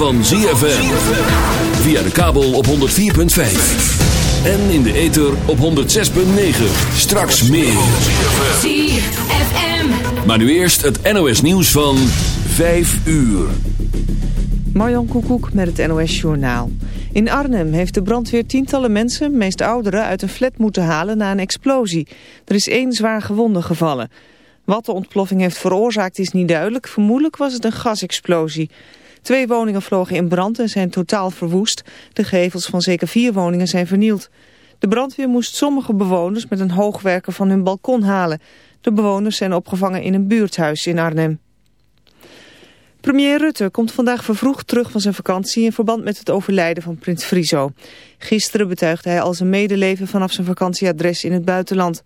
van ZFM. Via de kabel op 104.5. En in de ether op 106.9. Straks meer. ZFM. Maar nu eerst het NOS nieuws van 5 uur. Marjan Koekoek met het NOS Journaal. In Arnhem heeft de brandweer tientallen mensen, meest ouderen, uit een flat moeten halen na een explosie. Er is één zwaar gewonde gevallen. Wat de ontploffing heeft veroorzaakt is niet duidelijk. Vermoedelijk was het een gasexplosie. Twee woningen vlogen in brand en zijn totaal verwoest. De gevels van zeker vier woningen zijn vernield. De brandweer moest sommige bewoners met een hoogwerker van hun balkon halen. De bewoners zijn opgevangen in een buurthuis in Arnhem. Premier Rutte komt vandaag vervroegd terug van zijn vakantie in verband met het overlijden van prins Friso. Gisteren betuigde hij al zijn medeleven vanaf zijn vakantieadres in het buitenland.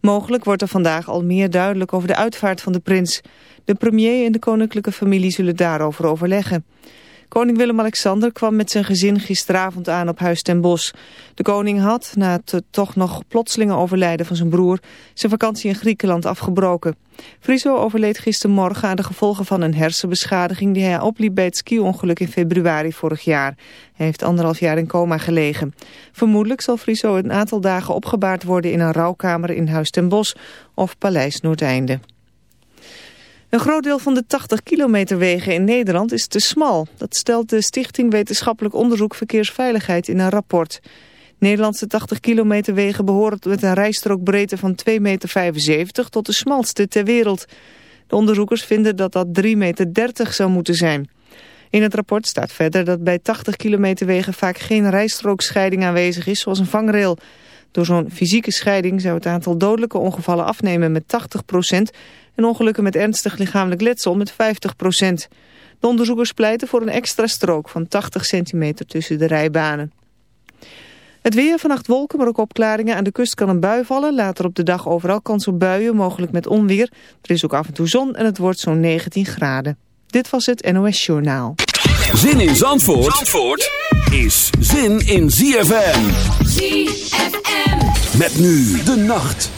Mogelijk wordt er vandaag al meer duidelijk over de uitvaart van de prins. De premier en de koninklijke familie zullen daarover overleggen. Koning Willem-Alexander kwam met zijn gezin gisteravond aan op Huis ten Bosch. De koning had, na het toch nog plotselinge overlijden van zijn broer, zijn vakantie in Griekenland afgebroken. Friso overleed gistermorgen aan de gevolgen van een hersenbeschadiging die hij opliep bij het ski-ongeluk in februari vorig jaar. Hij heeft anderhalf jaar in coma gelegen. Vermoedelijk zal Friso een aantal dagen opgebaard worden in een rouwkamer in Huis ten Bosch of Paleis Noordeinde. Een groot deel van de 80 kilometer wegen in Nederland is te smal. Dat stelt de Stichting Wetenschappelijk Onderzoek Verkeersveiligheid in een rapport. Nederlandse 80 kilometer wegen behoren met een rijstrookbreedte van 2,75 meter tot de smalste ter wereld. De onderzoekers vinden dat dat 3,30 meter zou moeten zijn. In het rapport staat verder dat bij 80 kilometer wegen vaak geen rijstrookscheiding aanwezig is, zoals een vangrail. Door zo'n fysieke scheiding zou het aantal dodelijke ongevallen afnemen met 80 en ongelukken met ernstig lichamelijk letsel met 50% De onderzoekers pleiten voor een extra strook van 80 centimeter tussen de rijbanen. Het weer, vannacht wolken, maar ook opklaringen. Aan de kust kan een bui vallen. Later op de dag overal kans op buien, mogelijk met onweer. Er is ook af en toe zon en het wordt zo'n 19 graden. Dit was het NOS Journaal. Zin in Zandvoort, Zandvoort is zin in ZFM. ZFM. Met nu de nacht.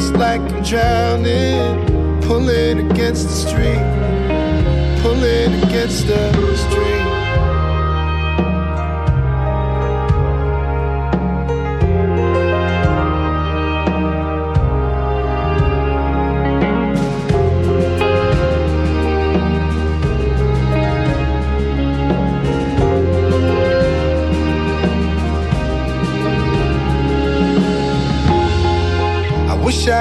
It's like I'm drowning, pulling against the street, pulling against the street.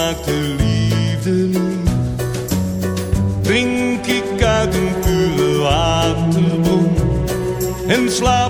maakt de liefde niet. Drink ik uit een pure waterbron en slaap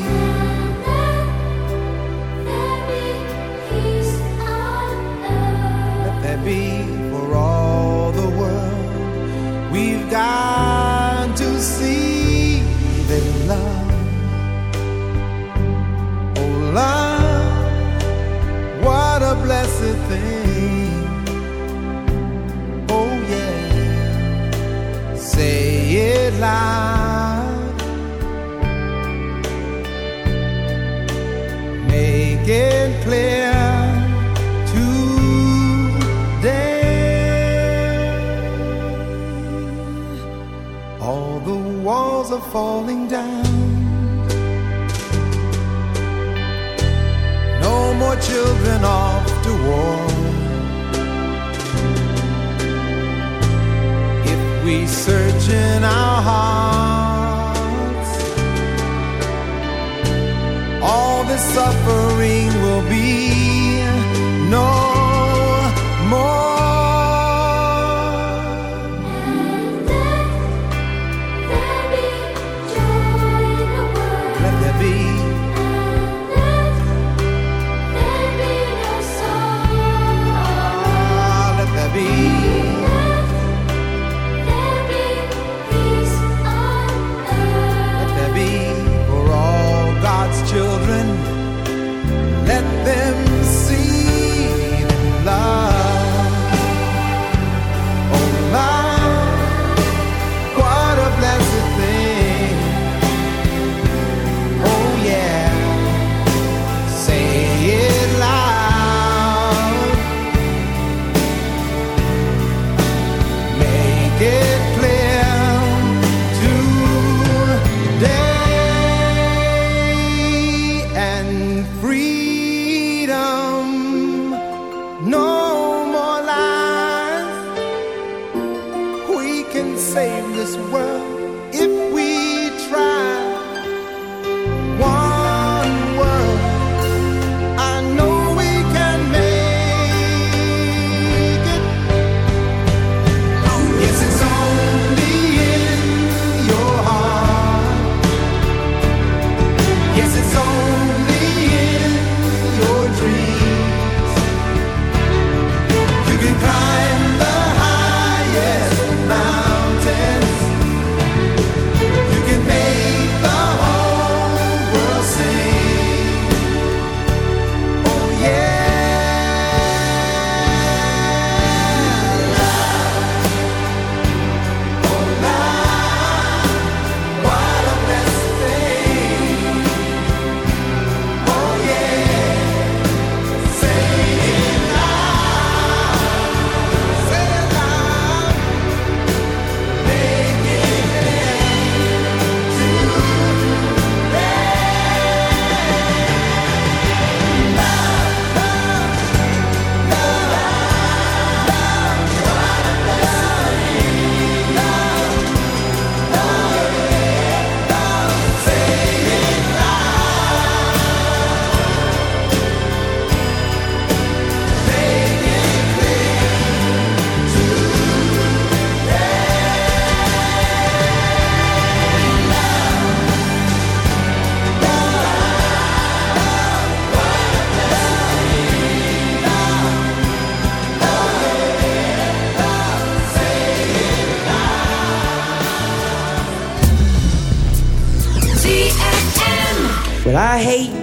say it loud, make it clear today. All the walls are falling down. No more children off to war. We search in our hearts, all this suffering will be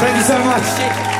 Thank you so much.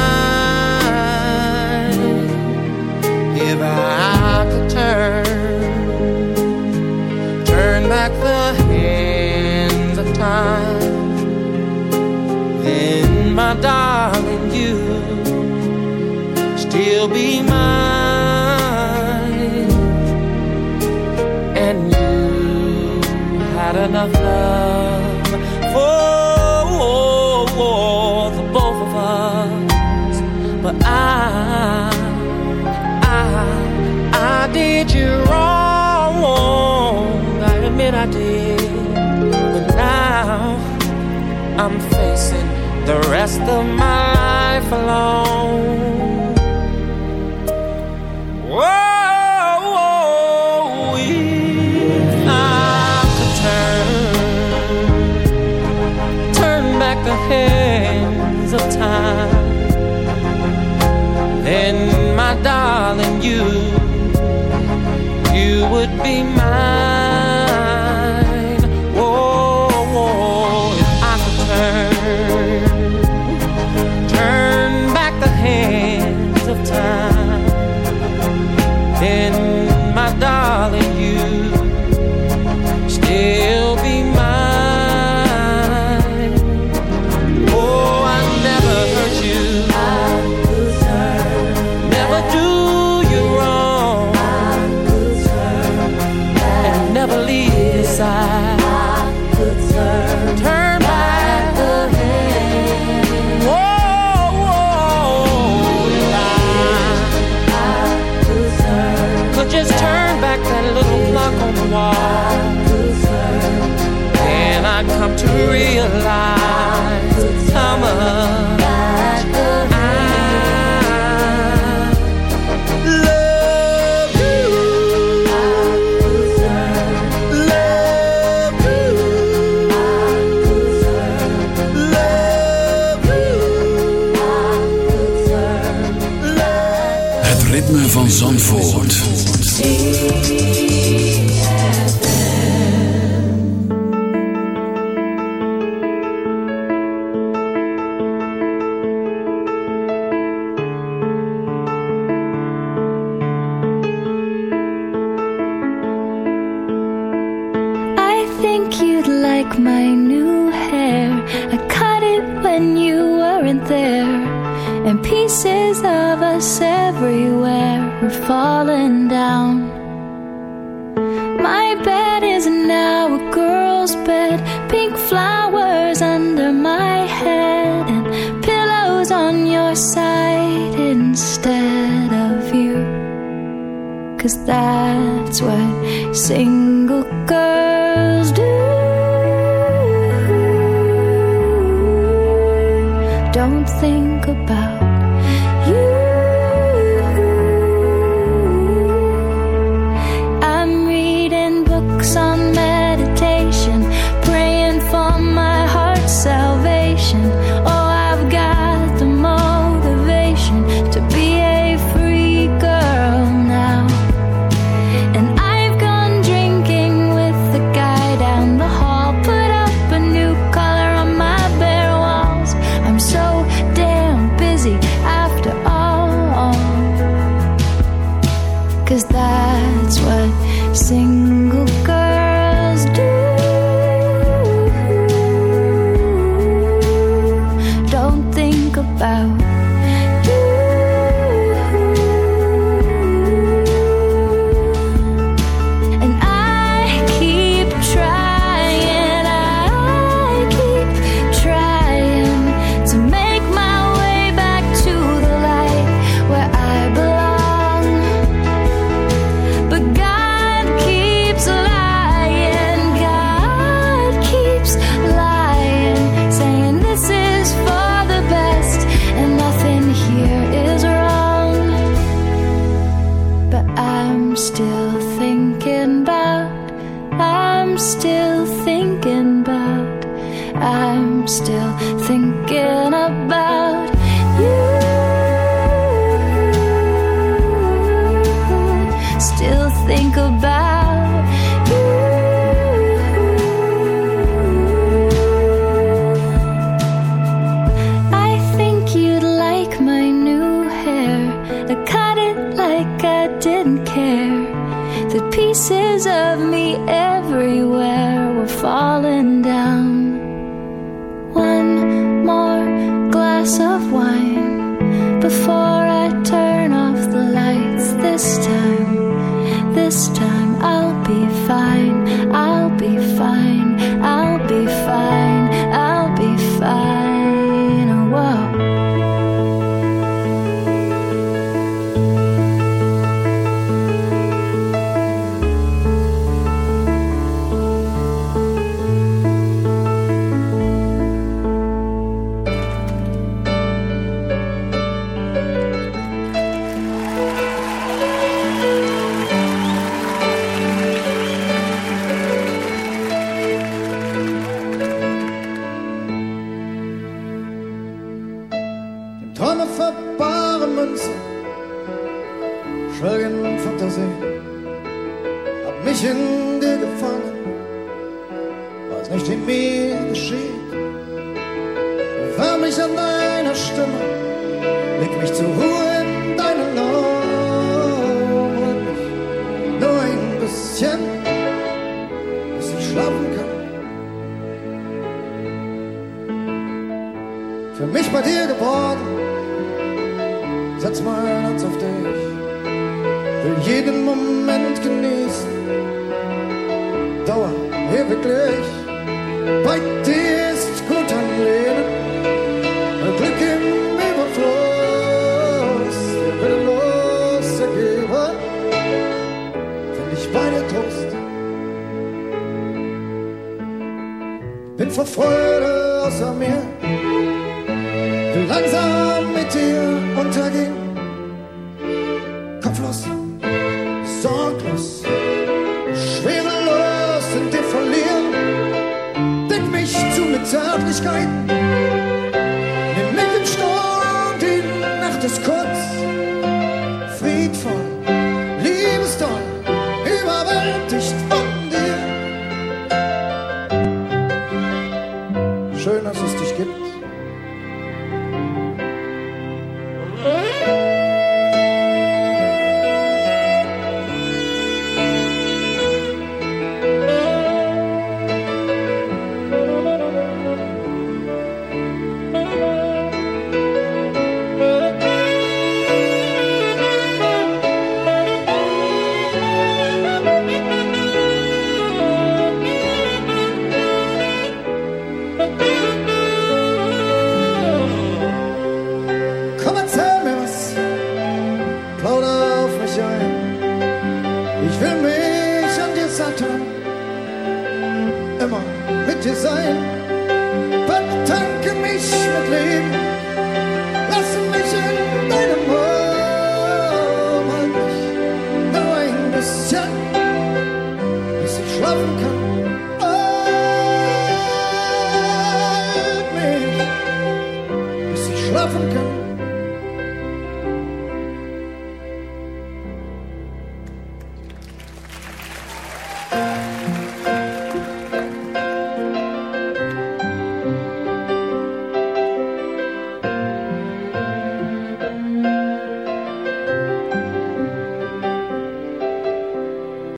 Turn, turn back the hands of time, then my darling, you still be mine, the rest of my life alone. don't think about pieces of me everywhere were falling down. One more glass of wine before I turn off the lights. This time, this time I'll. Freude außer mir langsam mit dir unterging.